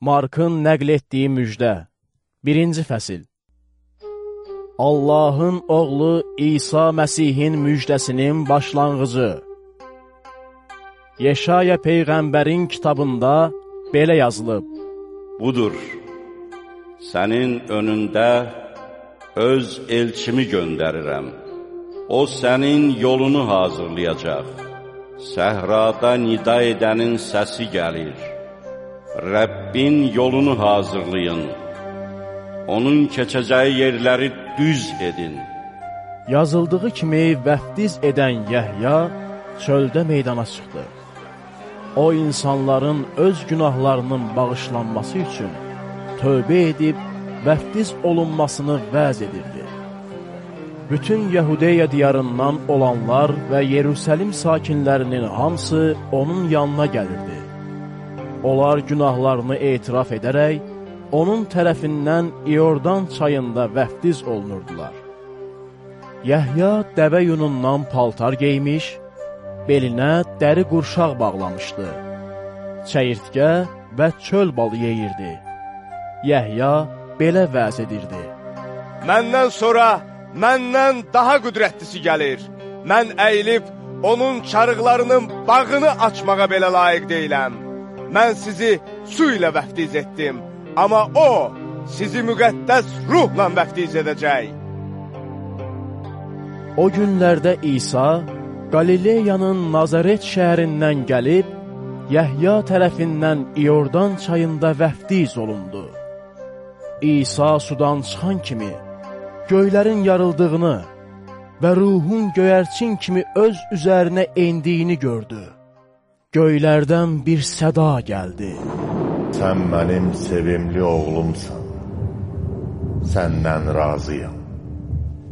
Markın nəql etdiyi müjdə. Birinci fəsil. Allahın oğlu İsa Məsihin müjdəsinin başlanğıcı. Yeşaya Peyğəmbərin kitabında belə yazılıb. Budur, sənin önündə öz elçimi göndərirəm. O sənin yolunu hazırlayacaq. Səhrada nida edənin səsi gəlir. Rəbbin yolunu hazırlayın. Onun keçəcəyi yerləri düz edin. Yazıldığı kimi vəftiz edən Yəhya çöldə meydana çıxdı. O, insanların öz günahlarının bağışlanması üçün tövbə edib vəftiz olunmasını vəz edirdi. Bütün Yahudiya diyarından olanlar və Yerusəlim sakinlərinin hamısı onun yanına gəlirdi. Onlar günahlarını etiraf edərək, onun tərəfindən İordan çayında vəftiz olunurdular. Yəhya dəvə yunundan paltar geymiş, belinə dəri qurşaq bağlamışdı. Çəyirtkə və çöl balı yeyirdi. Yəhya belə vəz edirdi. Məndən sonra məndən daha qüdrətlisi gəlir. Mən əyilib onun çarıqlarının bağını açmağa belə layiq deyiləm. Mən sizi su ilə vəftiz etdim, amma o sizi müqəddəs ruhla vəftiz edəcək. O günlərdə İsa Qalileyanın Nazaret şəhərindən gəlib, Yəhya tərəfindən İordan çayında vəftiz olundu. İsa sudan çıxan kimi göylərin yarıldığını və ruhun göyərçin kimi öz üzərinə endiyini gördü. Göylərdən bir səda gəldi. Sən mənim sevimli oğlumsan. Səndən razıyam.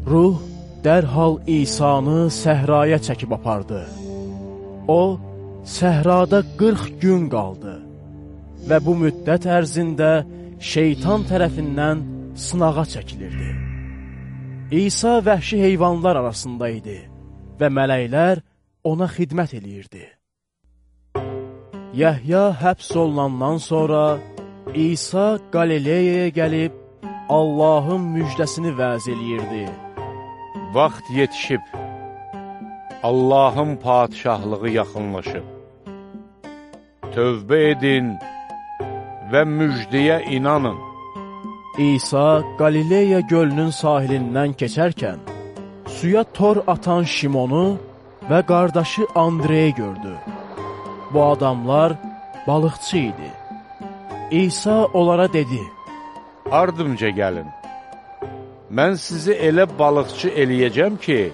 Ruh dərhal İsanı səhraya çəkib apardı. O, səhrada 40 gün qaldı və bu müddət ərzində şeytan tərəfindən sınağa çəkilirdi. İsa vəhşi heyvanlar arasında idi və mələklər ona xidmət eləyirdi. Yəhya həbs olunandan sonra İsa Qalileyaya gəlib Allahın müjdəsini vəz eləyirdi. Vaxt yetişib, Allahın padişahlığı yaxınlaşıb. Tövbə edin və müjdəyə inanın. İsa Qalileya gölünün sahilindən keçərkən, suya tor atan Şimonu və qardaşı Andreyi gördü. Bu adamlar balıqçı idi. İsa onlara dedi, Ardımca gəlin. Mən sizi elə balıqçı eləyəcəm ki,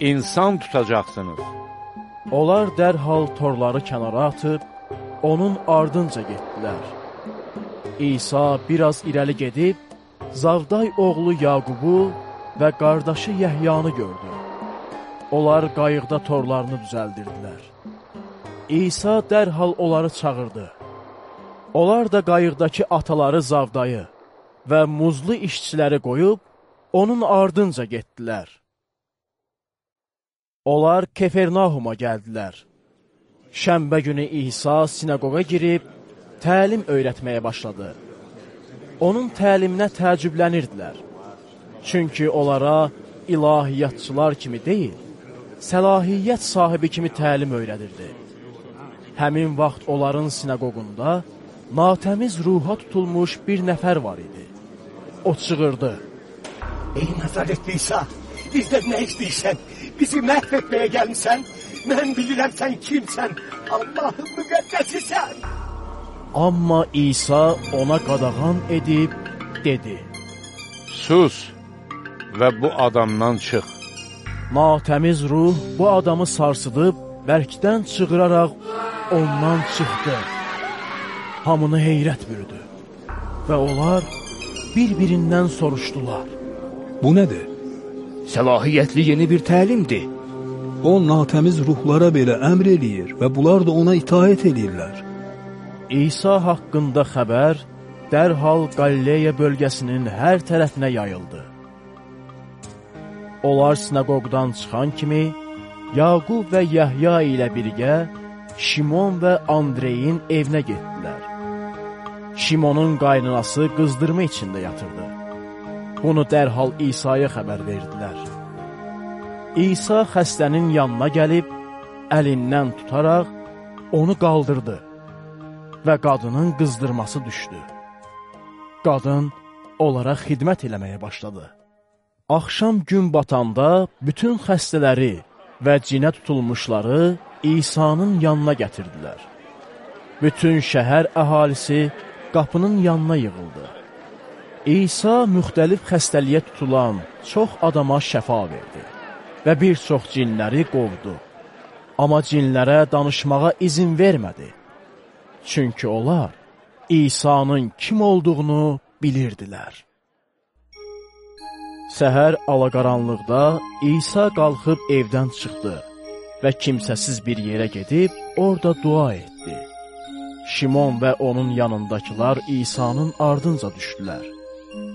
insan tutacaqsınız. Onlar dərhal torları kənara atıb, onun ardınca getdilər. İsa biraz irəli gedib, Zavday oğlu Yaqubu və qardaşı Yəhyanı gördü. Onlar qayıqda torlarını düzəldirdilər. İsa dərhal onları çağırdı. Onlar da qayıqdakı ataları Zavdayı və muzlu işçiləri qoyub, onun ardınca getdilər. Onlar Kefernahuma gəldilər. Şənbə günü İsa sinagoga girib, təlim öyrətməyə başladı. Onun təliminə təəccüblənirdilər. Çünki onlara ilahiyyatçılar kimi deyil, səlahiyyət sahibi kimi təlim öyrədirdi. Həmin vaxt onların sinagogunda natəmiz ruha tutulmuş bir nəfər var idi. O çığırdı. Ey Nazaretli İsa, bizdən nə istəyirsən? Bizi məhv etməyə gəlmişsən? Mən bilirəm sən kimsən? Allahın müqəddəsisən. Amma İsa ona qadağan edib dedi. Sus və bu adamdan çıx. Natəmiz ruh bu adamı sarsıdıb, bərkdən çığıraraq ondan çıxdı. Hamını heyrət bürüdü və onlar bir-birindən soruşdular. Bu nədir? Səlahiyyətli yeni bir təlimdir. O natəmiz ruhlara belə əmr eləyir və bunlar da ona itaət eləyirlər. İsa haqqında xəbər dərhal Qalileya bölgəsinin hər tərəfinə yayıldı. Onlar sinagogdan çıxan kimi, Yaqub və Yəhya ilə birgə Şimon və Andreyin evinə getdilər. Şimonun qaynanası qızdırma içində yatırdı. Bunu dərhal İsa'ya xəbər verdilər. İsa xəstənin yanına gəlib, əlindən tutaraq onu qaldırdı və qadının qızdırması düşdü. Qadın onlara xidmət eləməyə başladı. Axşam gün batanda bütün xəstələri və cinə tutulmuşları İsa'nın yanına gətirdilər. Bütün şəhər əhalisi qapının yanına yığıldı. İsa müxtəlif xəstəliyə tutulan çox adama şəfa verdi və bir çox cinləri qovdu. Amma cinlərə danışmağa izin vermədi. Çünki onlar İsa'nın kim olduğunu bilirdilər. Səhər alaqaranlıqda İsa qalxıb evdən çıxdı və kimsəsiz bir yerə gedib orada dua etdi. Şimon və onun yanındakılar İsa'nın ardınca düşdülər.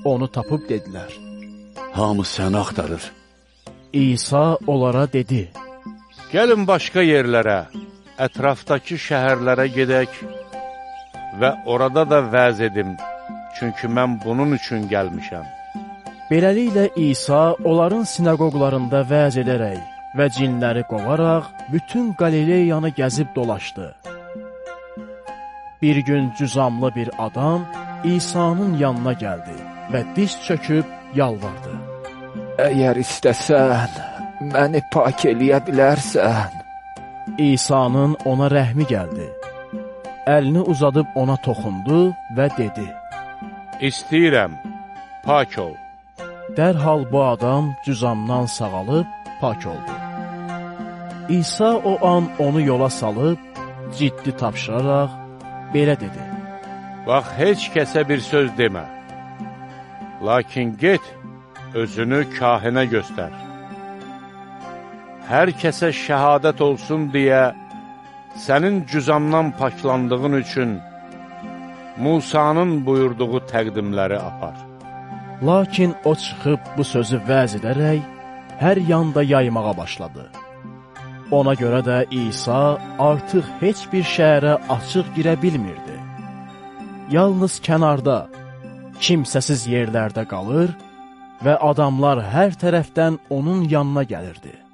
Onu tapıb dedilər. Hamı səni axtarır. İsa onlara dedi. Gəlin başqa yerlərə, ətrafdakı şəhərlərə gedək və orada da vəz edim, çünki mən bunun üçün gəlmişəm. Beləliklə İsa onların sinagoglarında vəz edərək və cinləri qovaraq bütün Qalileyanı gəzib dolaşdı. Bir gün cüzamlı bir adam İsa'nın yanına gəldi və diz çöküb yalvardı. Əgər istəsən, məni pak eləyə bilərsən. İsa'nın ona rəhmi gəldi. Əlini uzadıb ona toxundu və dedi. İstəyirəm, pak ol. Dərhal bu adam cüzamdan sağalıb pak oldu. İsa o an onu yola salıb, ciddi tapşıraraq belə dedi. Bax, heç kəsə bir söz demə. Lakin get, özünü kahinə göstər. Hər kəsə şəhadət olsun deyə, sənin cüzamdan paklandığın üçün Musanın buyurduğu təqdimləri apar. Lakin o çıxıb bu sözü vəz edərək, hər yanda yaymağa başladı. Ona görə də İsa artıq heç bir şəhərə açıq girə bilmirdi. Yalnız kənarda, kimsəsiz yerlərdə qalır və adamlar hər tərəfdən onun yanına gəlirdi.